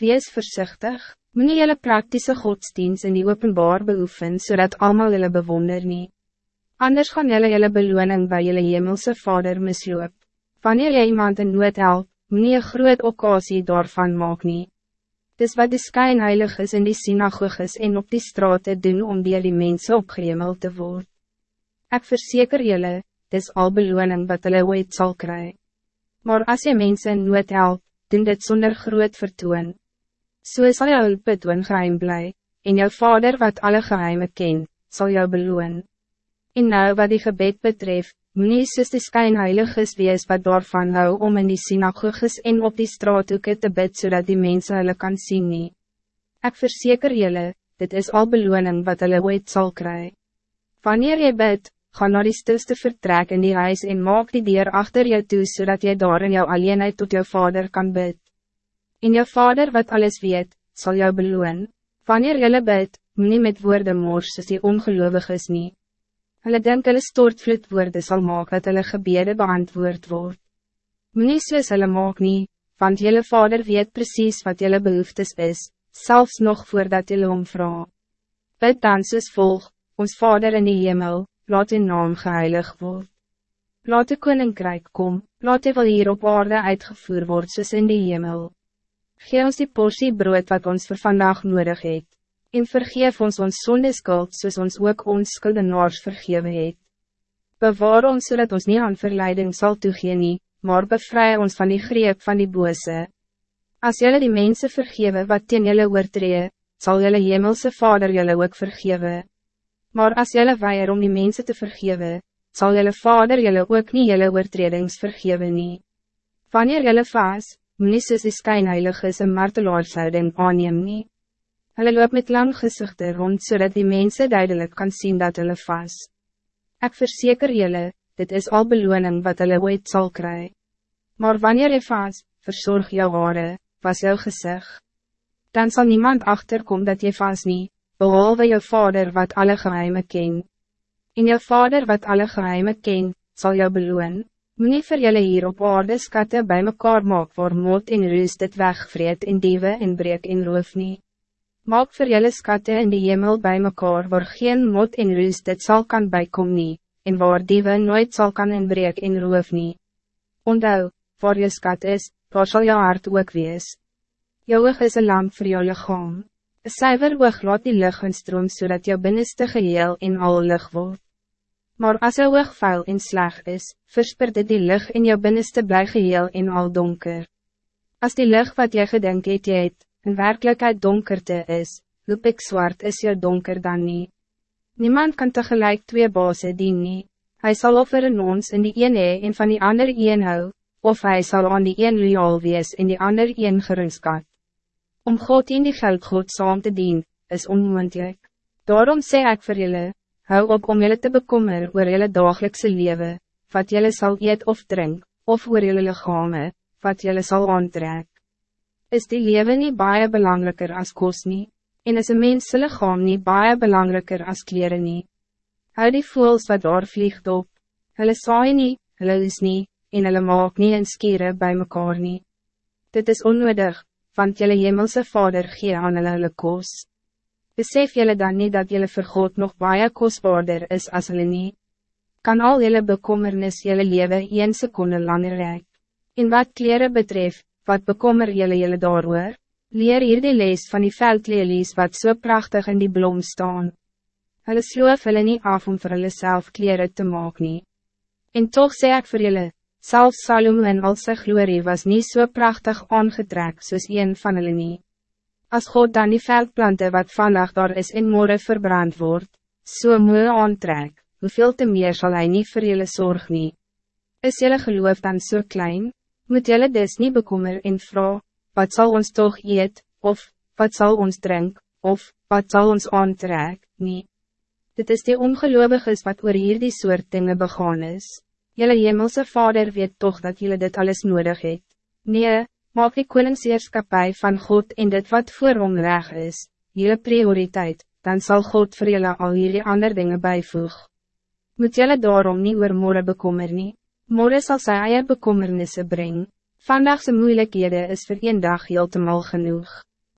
Wees voorzichtig, moet jelle praktische godsdienst in die openbaar beoefen, zodat allemaal jelle bewonder nie. Anders gaan jelle jelle beloning bij jelle hemelse vader misloop. Wanneer jy iemand in nood help, moet jy een groot occasie daarvan maak nie. Dis wat die skynheilig is in die synagoges en op die straten doen om die die mense opgehemel te worden. Ik verzeker jullie, dis al beloning wat hulle ooit sal kry. Maar als je mensen in nood help, doen dit zonder groot vertoon. So sal jou betoon geheim bly, en jou vader wat alle geheime ken, zal jou beloon. En nou wat die gebed betreft, moet nie soos die skynheiliges wees wat daarvan hou om in die synagoges en op die straathoeke te bid zodat die mensen hulle kan zien nie. Ek verzeker jullie, dit is al beloning wat hulle ooit sal kry. Wanneer je bid, ga naar die stilste vertrek in die huis en maak die deur achter jou toe zodat je daar in jou alleenheid tot jou vader kan bid. En jou vader wat alles weet, zal jou beloon. Wanneer jylle bid, moet nie met woorden moors soos die ongeloovig is nie. Hulle denk hulle stortvloedwoorde sal maak dat hulle gebede beantwoord word. Moenie soos hulle maak nie, want jylle vader weet precies wat jylle behoeftes is, zelfs nog voordat jylle omvra. Bid dan soos volg, ons vader in die hemel, laat uw naam geheilig word. Laat de koninkrijk kom, laat die wil hier op aarde uitgevoerd word soos in die hemel. Geef ons die portie brood wat ons voor vandaag nodig heeft en vergeef ons ons sondeskuld soos ons ook ons skuldenaars vergewe het. Bewaar ons zodat ons niet aan verleiding zal toegeen nie, maar bevrij ons van die greep van die bose. Als jullie die mensen vergeven wat teen jullie oortree, zal jullie hemelse vader jullie ook vergeven. Maar als jullie weier om die mensen te vergeven, zal jullie vader jullie ook niet jullie oortredings vergeven nie. Wanneer jullie vaas, moet nie soos die skynheiliges en martelaarshouding aanneem nie. Hulle loop met lang gezichten rond zodat die mensen duidelijk kan zien dat hulle vast. Ik verzeker jullie, dit is al beloning wat hulle ooit zal krijgen. Maar wanneer je vast, verzorg jouw haren, was jouw gezicht. Dan zal niemand achterkomen dat je vast niet, behalve je vader wat alle geheimen ken. In je vader wat alle geheimen ken, zal jou beloon. Meneer vir julle hier op aarde skatte by mekaar maak waar moed en rust dit wegvreet en diewe en breek en roof nie. Maak voor jullie skatte in die hemel bij mekaar waar geen mot en rust dit zal kan bijkom nie, en waar diewe nooit zal kan inbreek en roof nie. Ondou, waar je skat is, daar zal jou hart ook wees. Jou oog is een lamp voor jou lichaam. Een cijfer oog laat die lucht in stroom zodat jou binnenste geheel in al lucht wordt. Maar als jou oog vuil en sleg is, versperde die lucht in jou binnenste blij geheel in al donker. Als die lucht wat jy gedink het jy het, in werkelijkheid donkerte is, loop ik zwart is jou donker dan niet. Niemand kan tegelijk twee bazen dien nie. Hy sal offer in ons in die een hee en van die ander een hou, of hij zal aan die een loyaal wees en die ander een geringskat. Om God in die geld God saam te dien, is onmoendlik. Daarom sê ik voor jullie, hou op om jullie te bekommer oor jullie dagelijkse leven, wat jullie zal eet of drink, of oor jullie lichame, wat jullie zal aantrek is die leven niet baie belangrijker als kos nie, en is een mens lichaam niet baie belangrijker als kleren nie. Hou die voels wat daar vliegt op, hulle saai nie, hulle is nie, en hulle maak nie en skere by mekaar nie. Dit is onnodig, want jylle hemelse vader gee aan hulle hulle kos. Besef jylle dan niet dat jylle vir God nog baie kostbaarder is as hulle nie. Kan al jylle bekommernis jylle leven een seconde langer rijk. In wat kleren betreft, wat bekommer jullie jullie daarover? Leer hier die lees van die veldlelies wat zo so prachtig in die blom staan. Hulle sloof hulle nie af om vir hulle self kleren te maak nie. En toch sê ek vir julle, self Salomo en al sy glorie was niet zo so prachtig aangetrek soos een van hulle nie. As God dan die veldplanten wat vandaag daar is en morgen verbrand wordt, so moe aantrek, hoeveel te meer zal hij niet voor jullie zorg nie? Is jullie geloof dan zo so klein? moet jelle dus niet bekommer en vrouw, wat zal ons toch eet, of, wat zal ons drink, of, wat zal ons aantrek, nie. Dit is die ongeloviges wat oor hier die soort dinge begaan is. Jelle hemelse vader weet toch dat jullie dit alles nodig het. Nee, maak die koningsheerskapie van God en dit wat voor hom reg is, jullie prioriteit, dan zal God voor jullie al hierdie ander dingen bijvoeg. Moet jelle daarom niet oor morgen bekommer nie. Morgen zal sy eie bekommernisse brengen. Vandagse moeilijkheden is voor een dag heel te mal genoeg.